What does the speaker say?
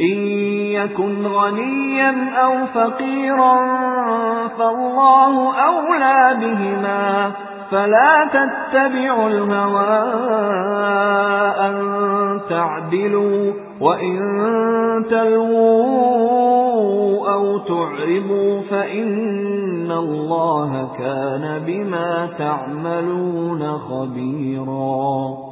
إن يكن غنيا أو فقيرا فالله أولى بهما فلا تتبعوا الهوى أن تعدلوا وإن تلووا أو تعرضوا فإن الله كان بما تعملون خبيرا